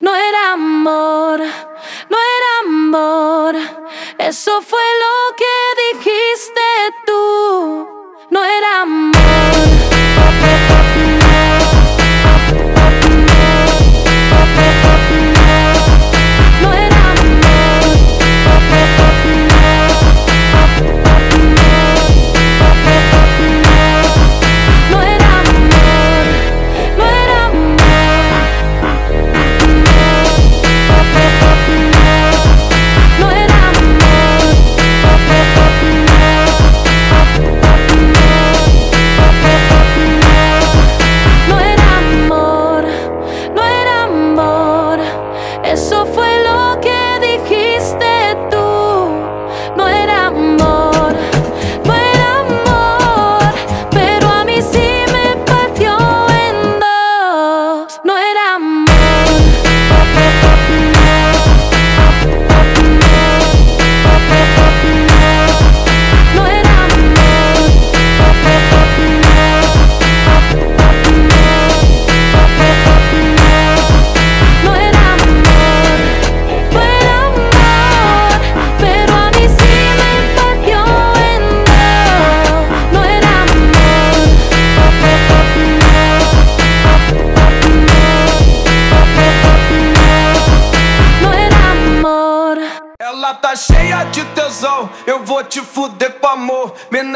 No era amor, no era amor. Eso fue lo que dijiste tú. No era amor. mamma min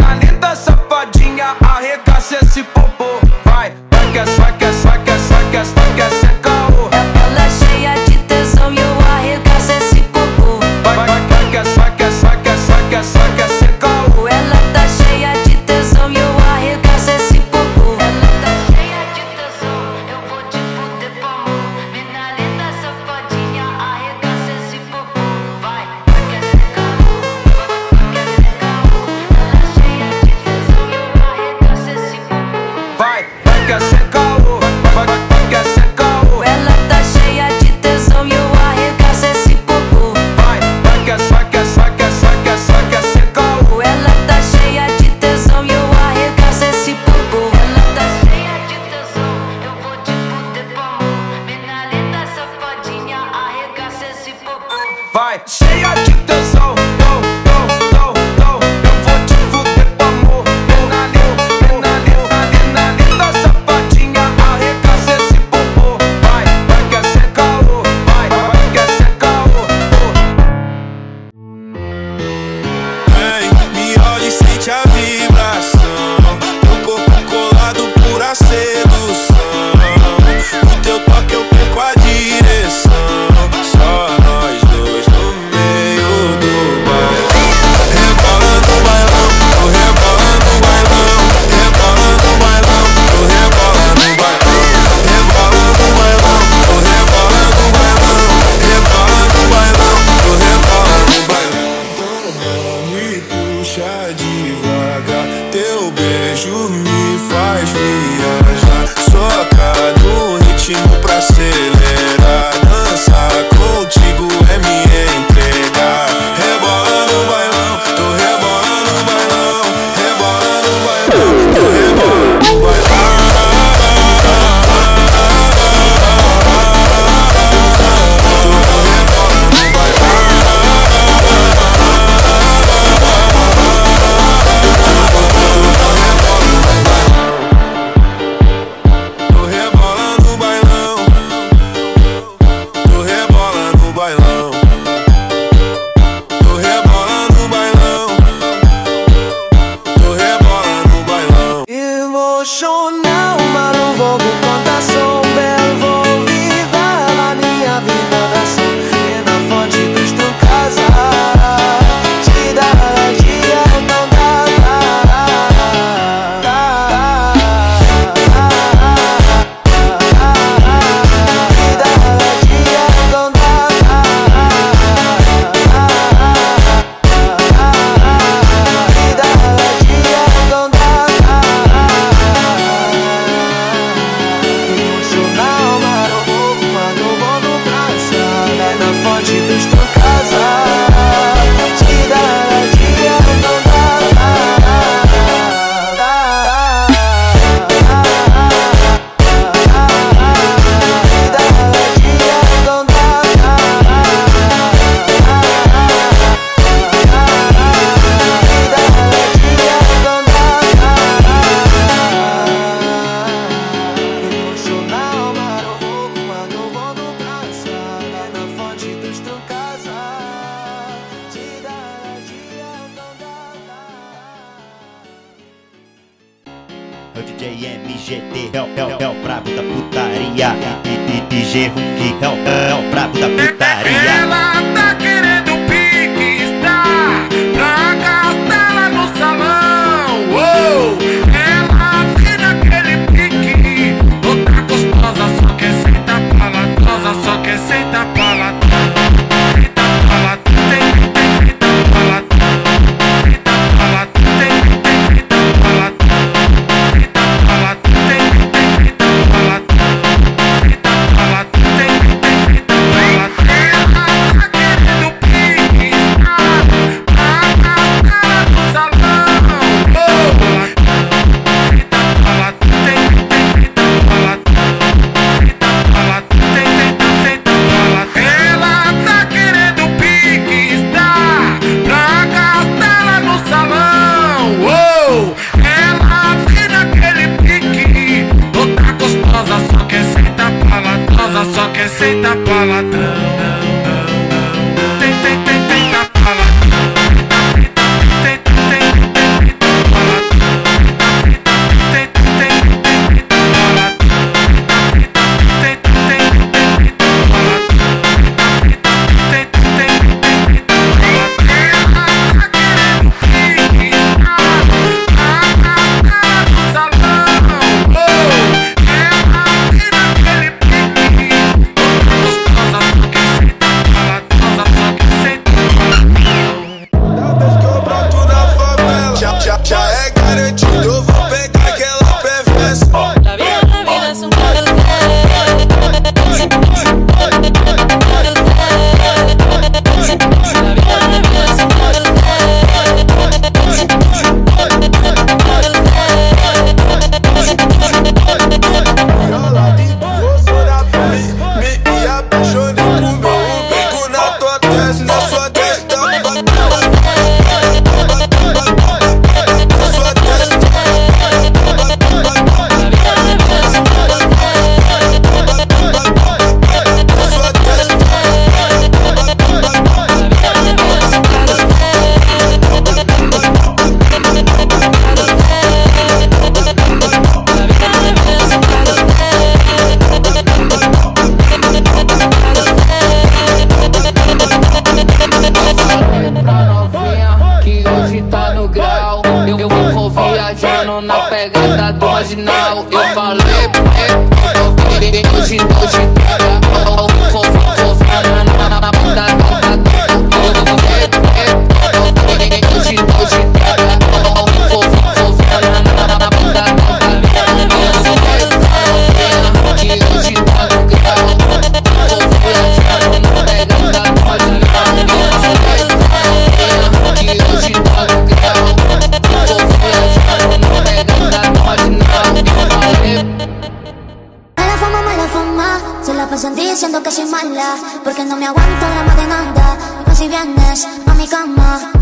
no me aguanto drama de nada. Y si vienes a mi cama,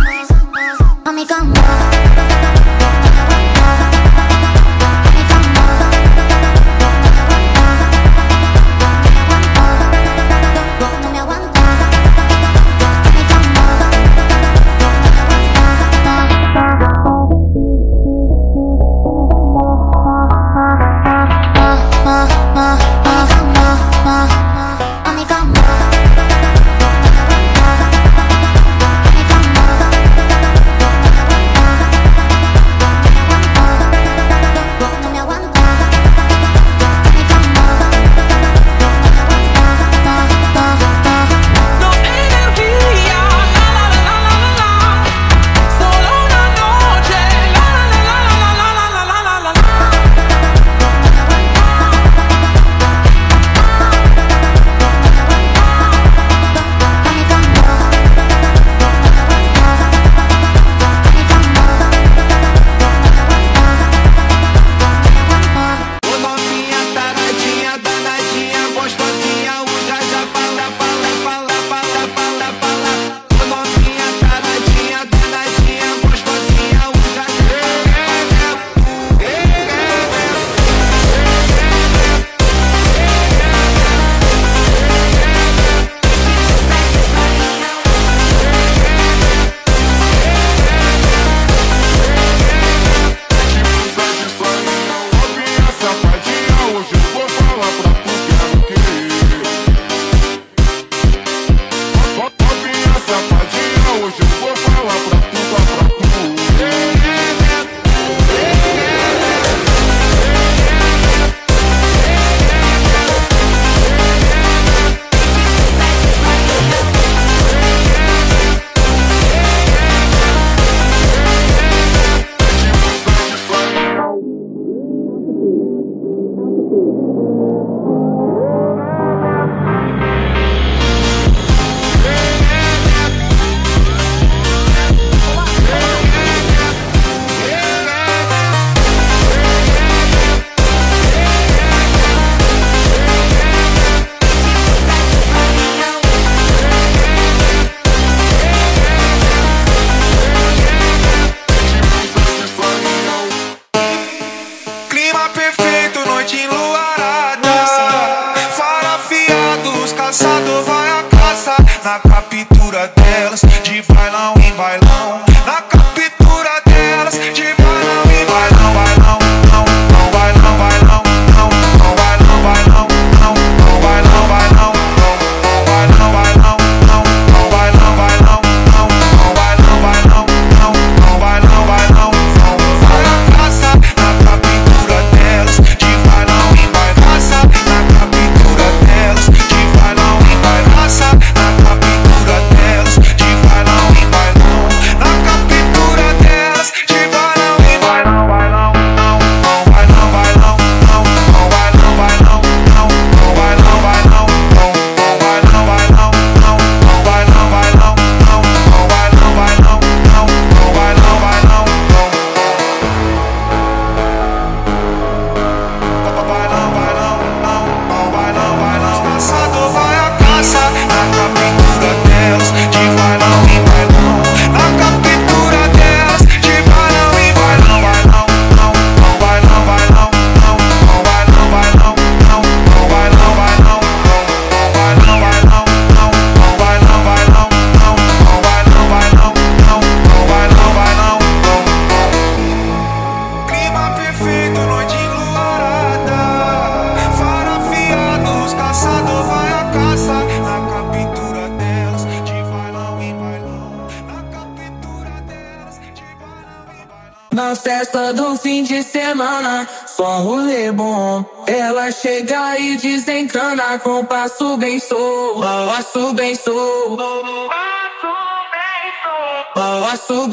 a mi cama.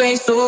ain't so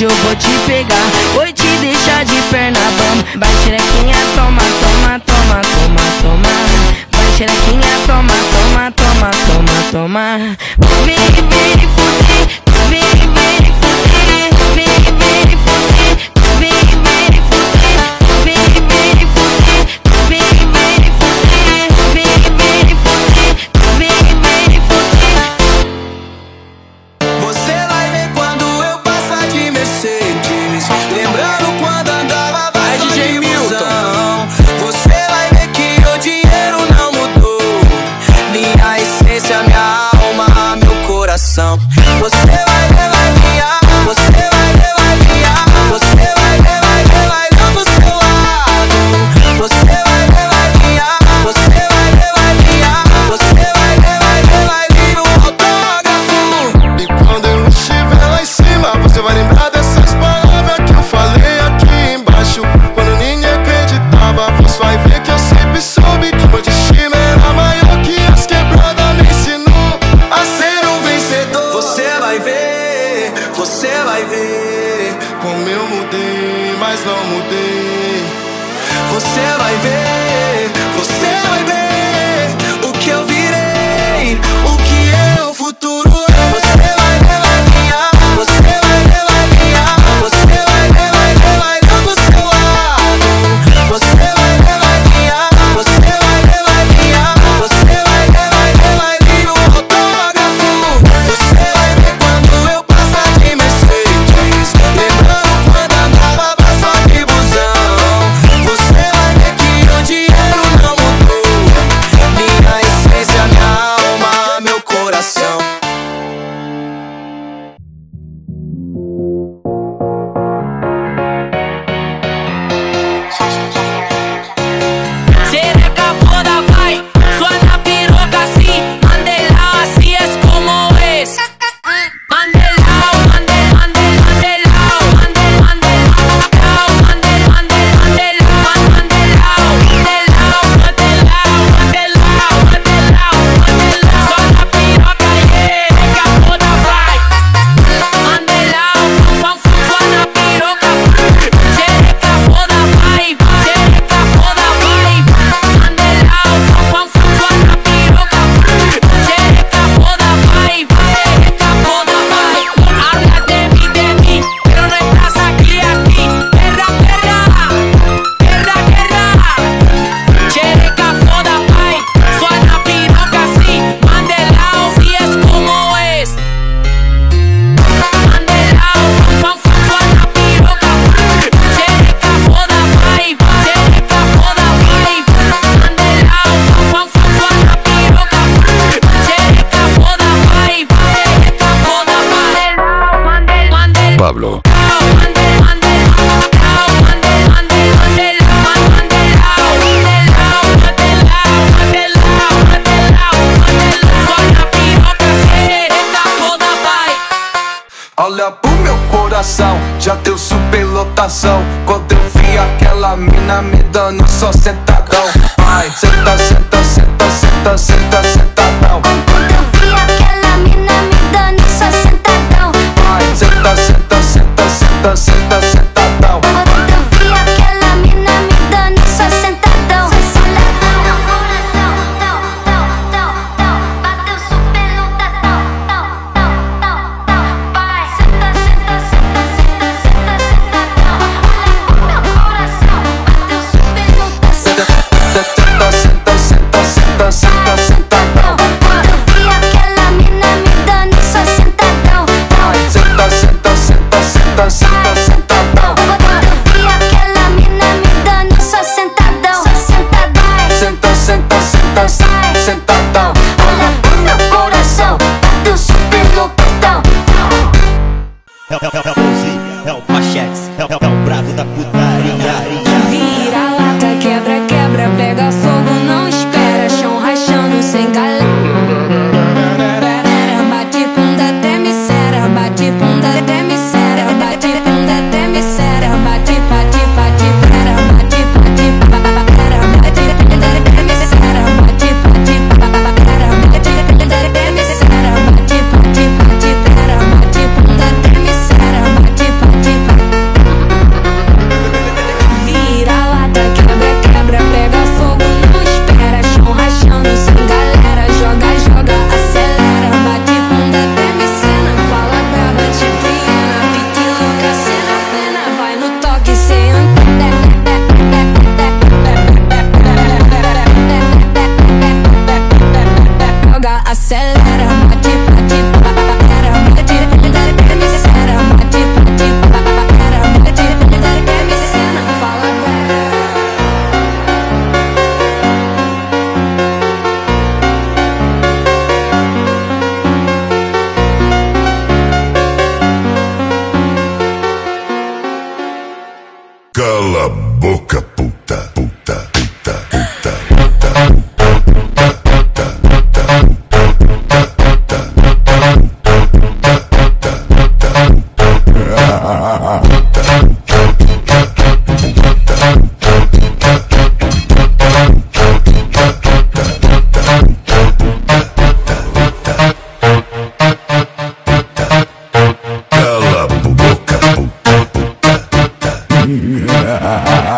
hoje eu vou te pegar Vou te deixar de perna bamba Vai xerequinha, toma, toma, toma, toma, toma. Vai xerequinha, toma, toma, toma, toma, toma.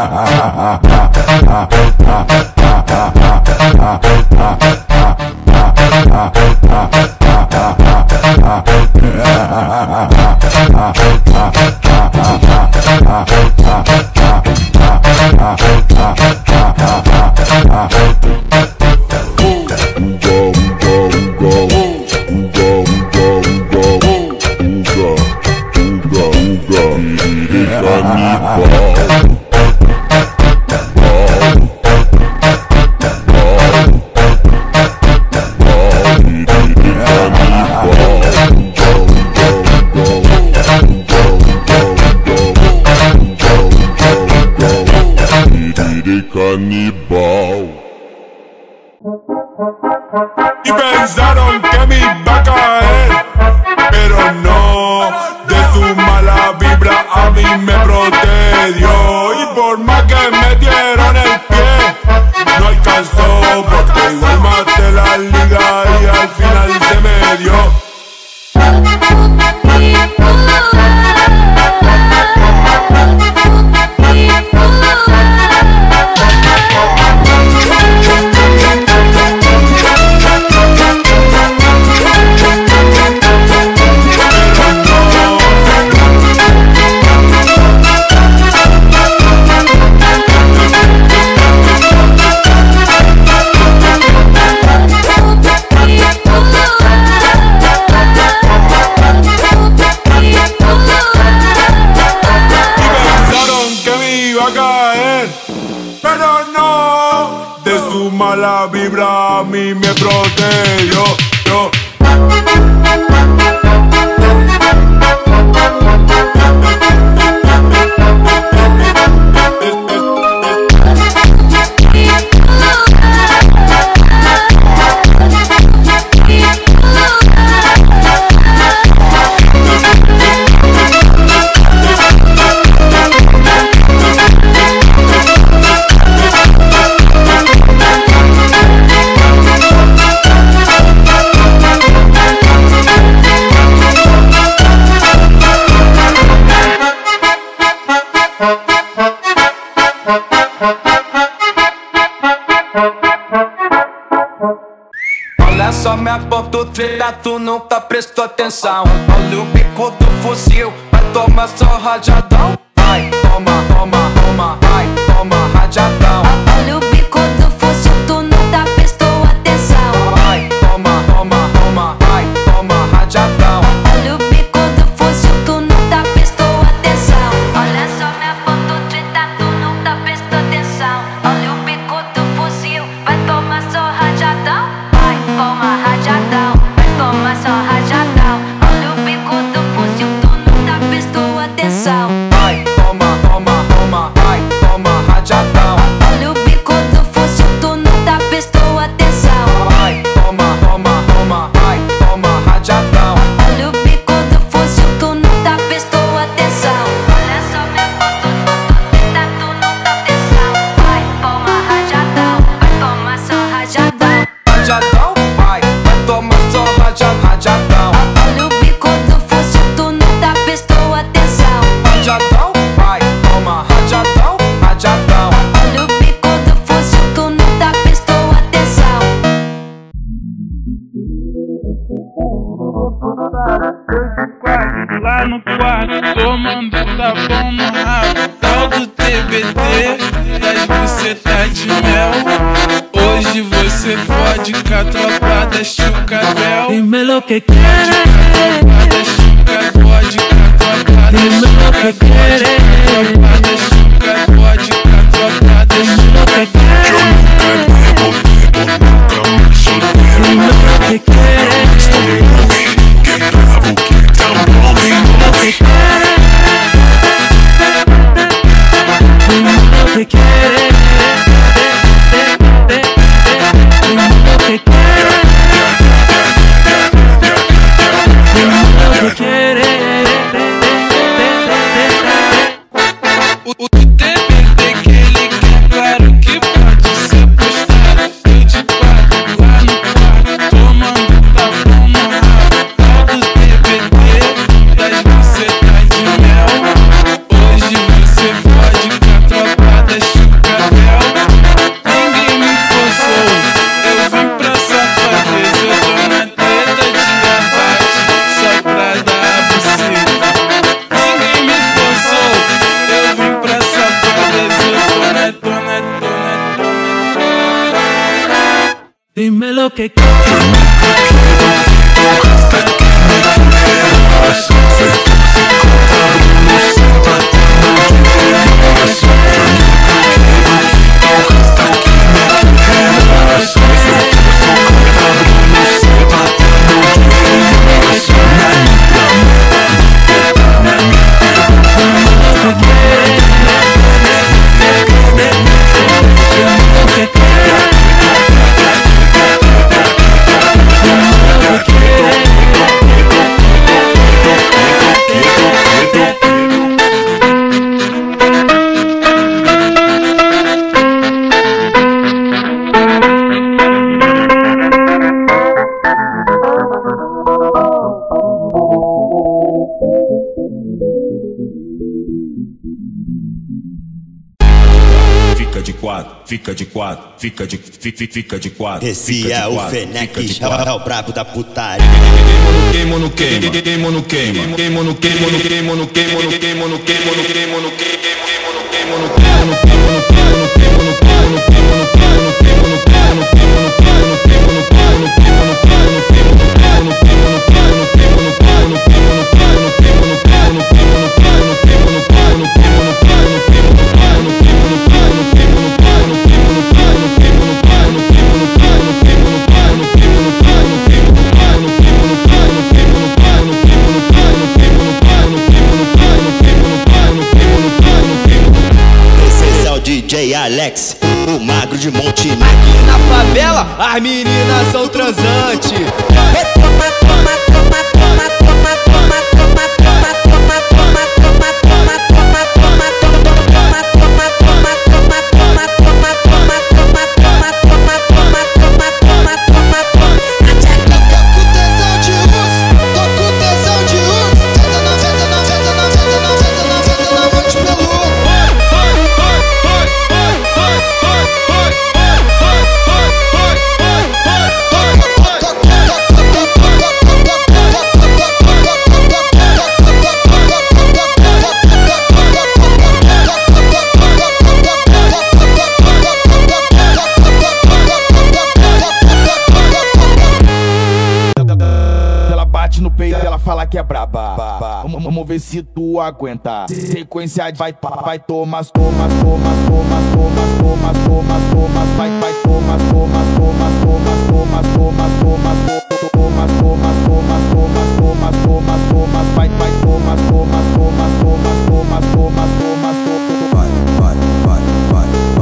ha ha ha atenção Olha o bico do fuzil Vai tomar só rajada que querer. Chica pode catuacada. Limão que querer. Chica pode catuacada. Fica de quatro, fica de quatro, fica de fi- fi- fica de quatro. Esse fica de é o Fenec, fica de é o, é brabo da putaria. Queimo no queima, queimo no queima, queimo no queimo no queimo no queimo no queimo no queimo no queimo no queimo no queimo no queimo no queimo no queimo no queimo no queimo no queimo de Montenegro. Aqui na favela, as meninas são transantes. Vamos, ver se tu aguenta. Sequência de vai, vai, tomas, tomas, tomas, tomas, tomas, tomas, tomas, tomas, vai, vai, tomas, tomas, tomas, tomas, tomas, tomas, tomas, tomas, tomas, tomas, tomas, tomas, tomas, tomas, vai, vai, tomas, tomas, tomas, tomas, tomas, tomas, tomas, vai, vai, vai, vai, vai, vai,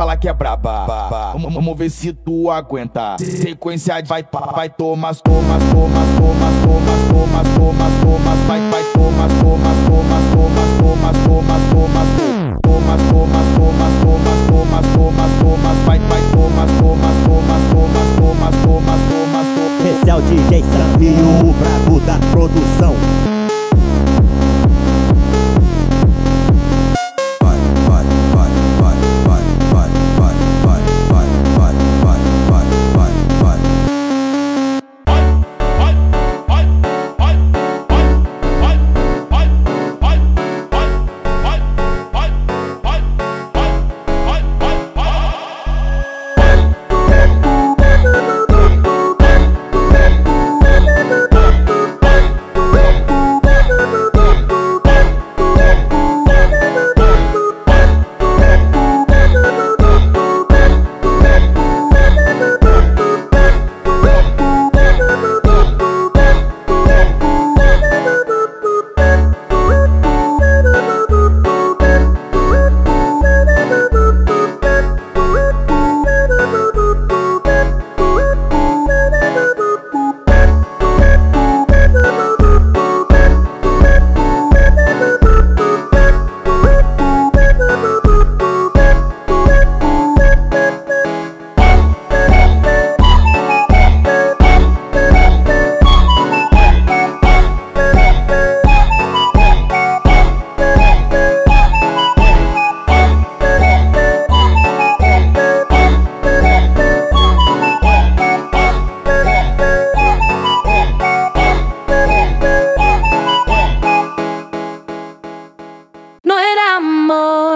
no peito, ela fala que é braba. Vamos, ver se tu aguenta. Sequência de vai, vai, tomas, tomas, tomas, tomas, tomas, tomas, tomas, tomas, vai, vai, tomas, tomas, tomas, tomas, tomas, tomas, tomas, tomas, tomas, tomas, tomas, tomas, tomas, tomas, vai, vai, tomas, tomas, tomas, tomas, tomas, tomas, tomas, tomas. Esse é o DJ Sambinho, o brabo da produção.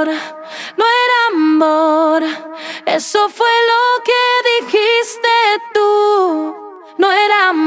no era amor. Eso fue lo que dijiste tú, no era amor.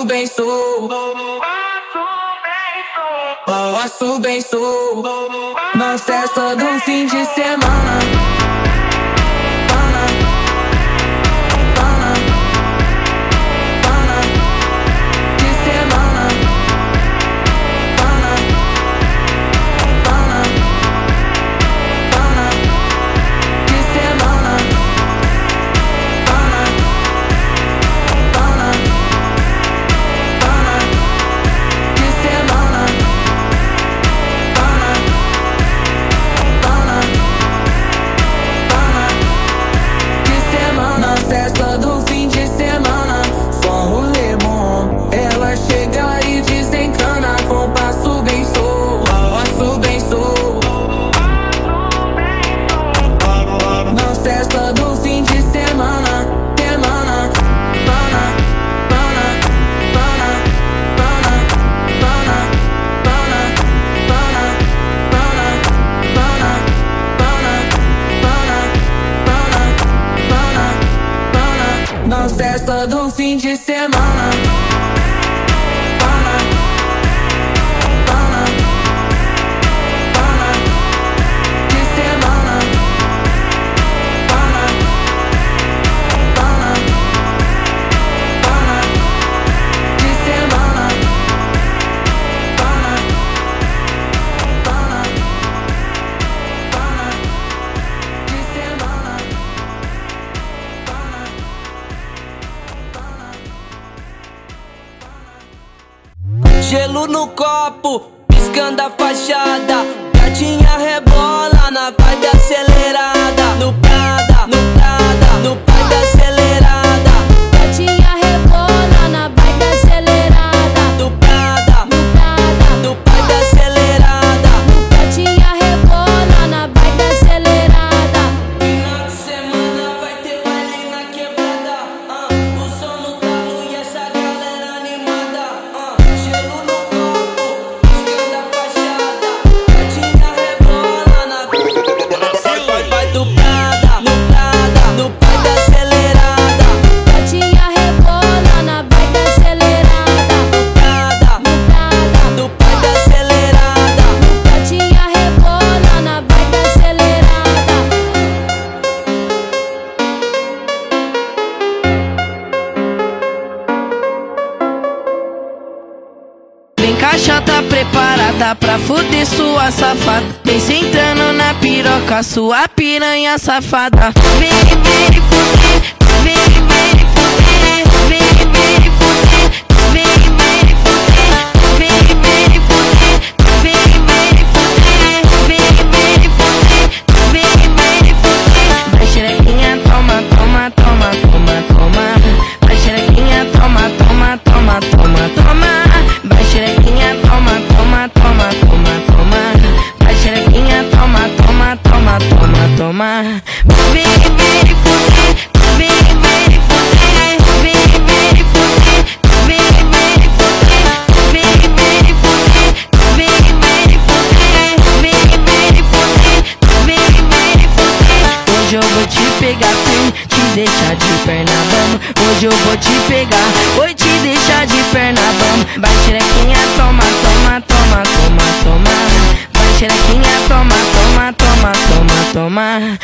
Posso bem sou. Posso bem sou. Não cessa do fim de. no copo, piscando a fachada. sua piranha safada. te pegar, vou te deixar de perna bamba. Vai xerequinha, toma, toma, toma, toma, toma. Vai xerequinha, toma, toma, toma, toma, toma.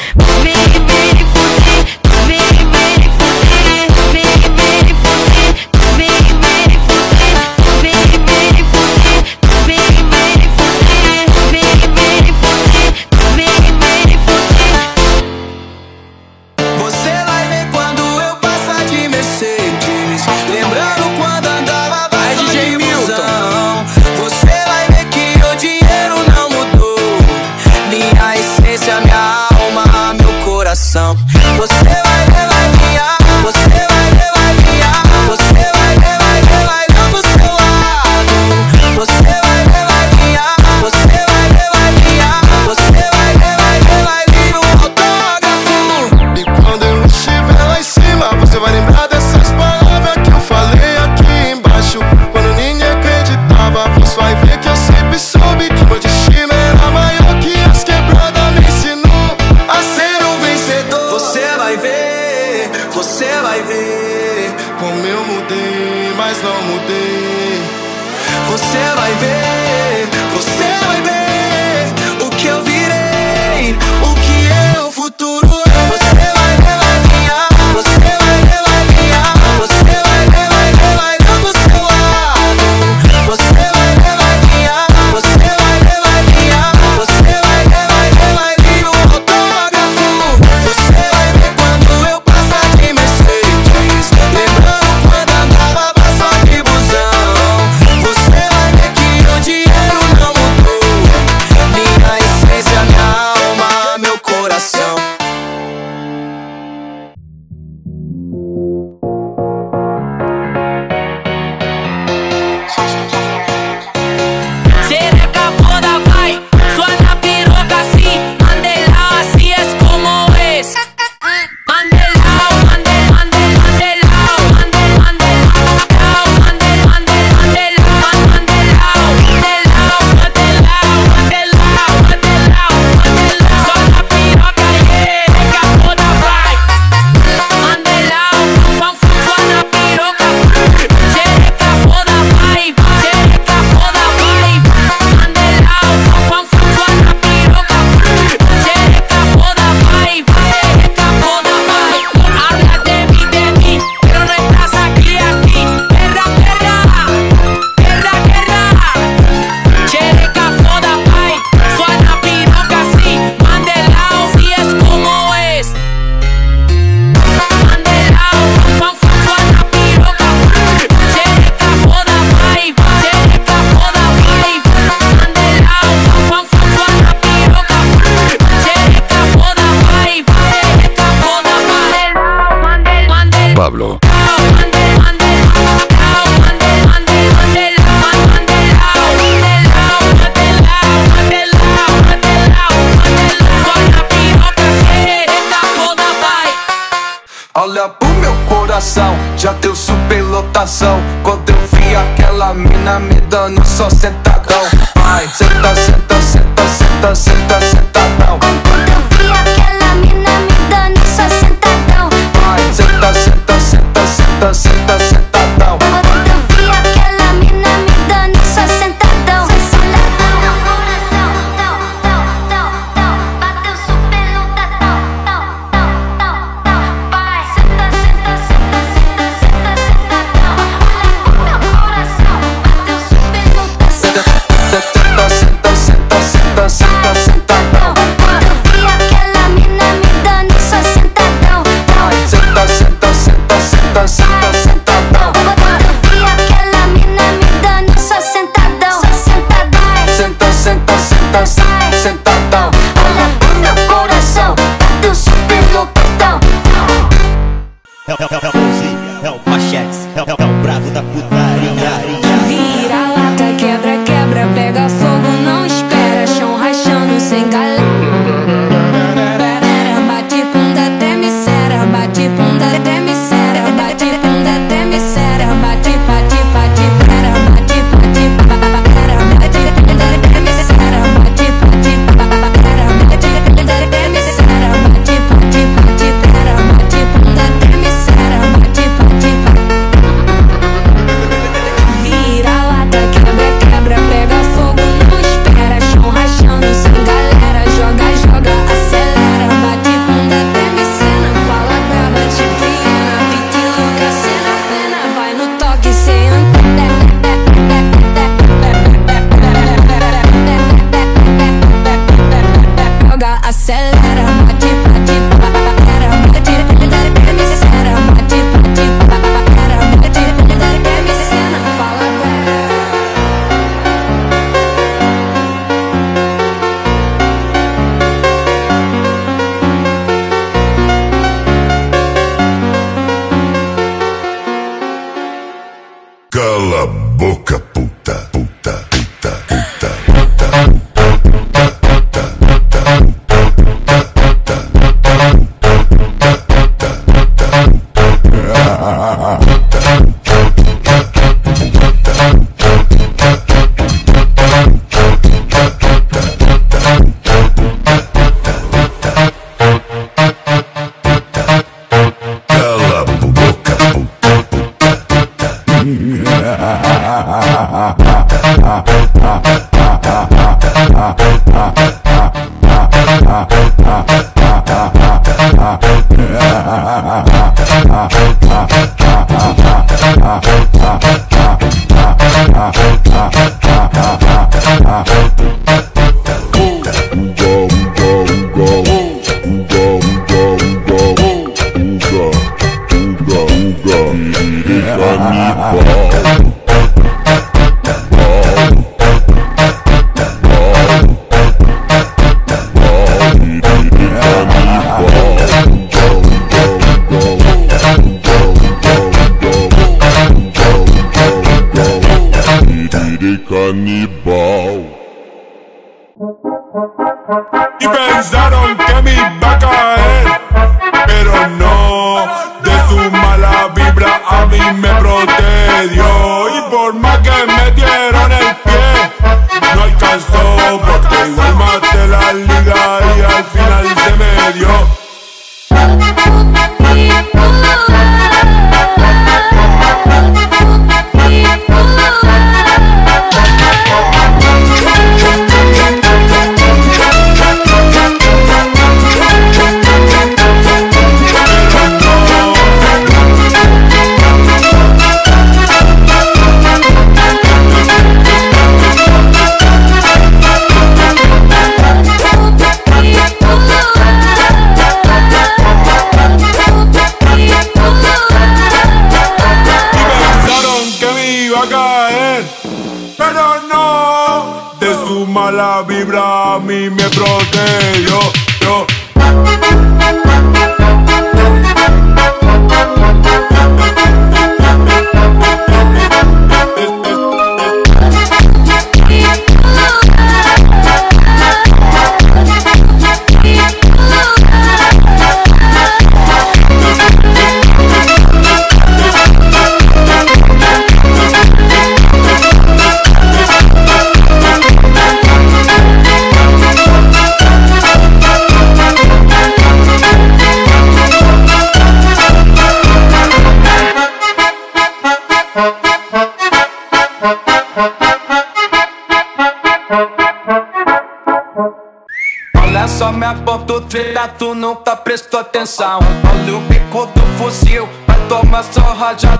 atenção Olha o bico do fuzil Vai tomar só rajada.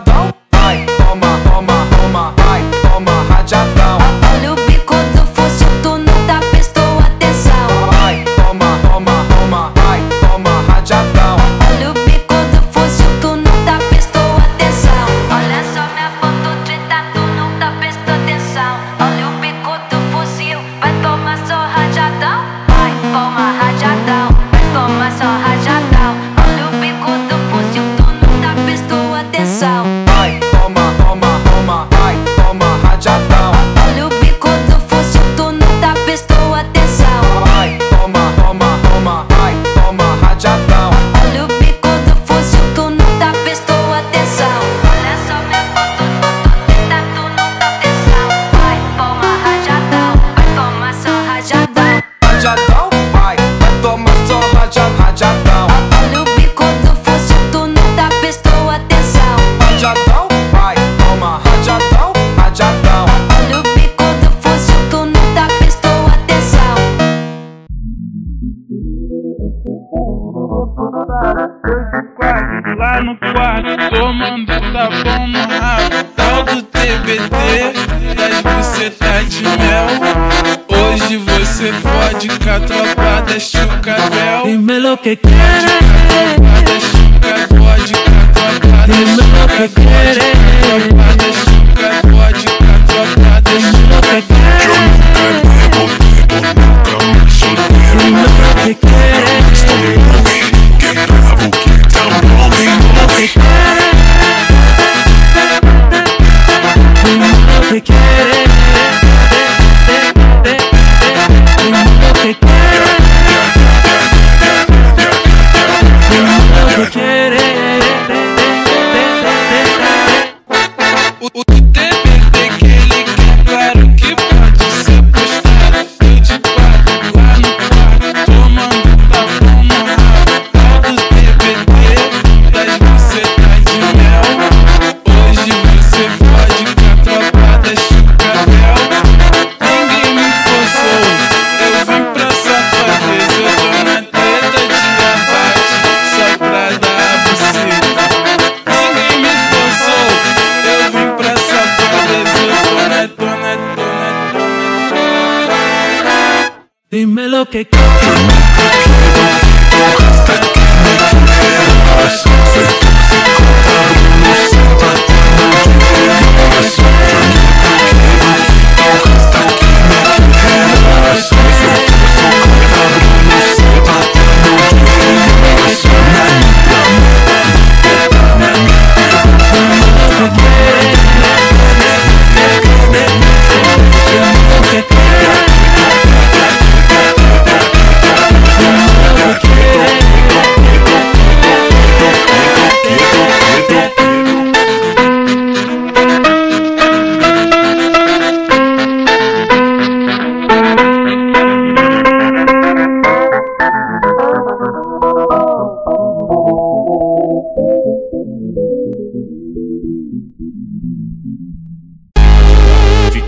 Dime lo que quieres.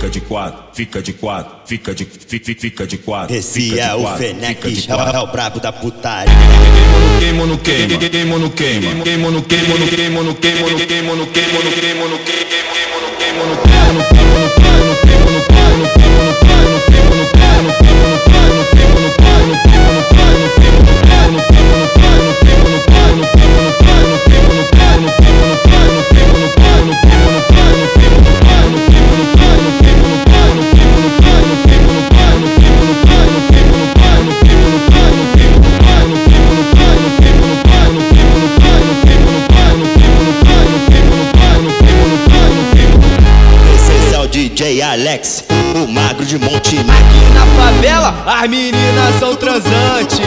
Fica de quatro, fica de fica, fica de quatro. Esse fica é de o quatro, Fenec, fica de é o, quatro. é o brabo da putaria. Queimo no queima, queimo no queima, queimo no queimo no queimo no queimo no queimo no queimo no queimo no queimo no queimo no queimo no queimo no queimo no queimo no queimo no queimo no queimo no queimo no queimo no queimo no queimo as meninas são transantes.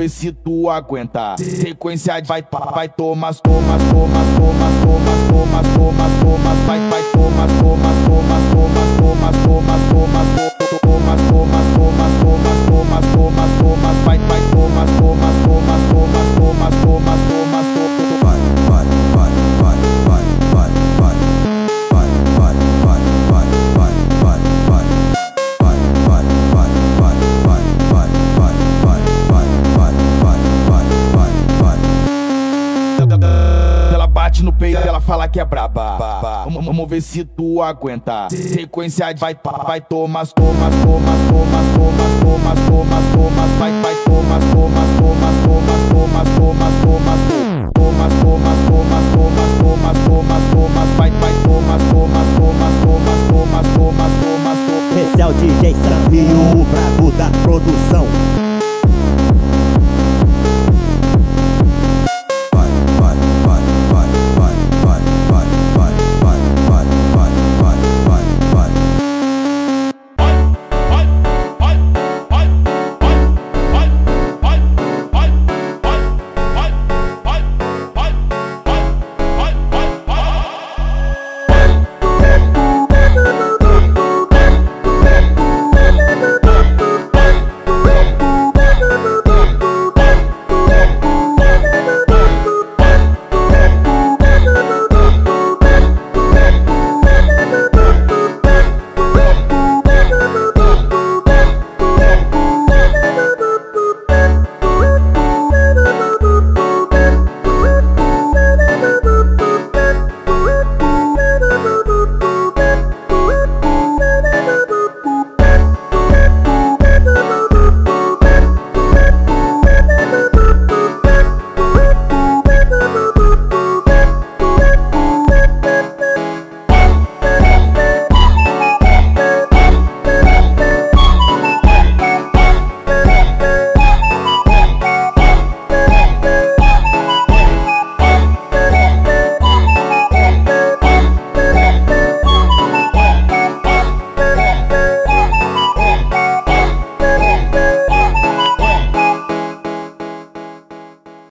Ver se tu aguenta. Sequência vai, vai, tomas, tomas, tomas, tomas, tomas, tomas, tomas, tomas, vai, vai, tomas, tomas, tomas, tomas, tomas, tomas, tomas, tomas, tomas, tomas, tomas, tomas, tomas, tomas, vai, vai, tomas, tomas, tomas, tomas, tomas, tomas, tomas, Vamos, ver se tu aguenta. Sequência de vai, vai, tomas, tomas, tomas, tomas, tomas, tomas, tomas, tomas, vai, vai, tomas, tomas, tomas, tomas, tomas, tomas, tomas, tomas, tomas, tomas, tomas, tomas, tomas, tomas, vai, vai, tomas, tomas, tomas, tomas, tomas, tomas, tomas, tomas. É DJ Sambio, o brabo da produção.